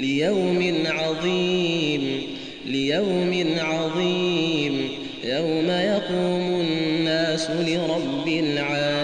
ليوم عظيم ليوم عظيم يوم يقوم الناس لرب العالمين.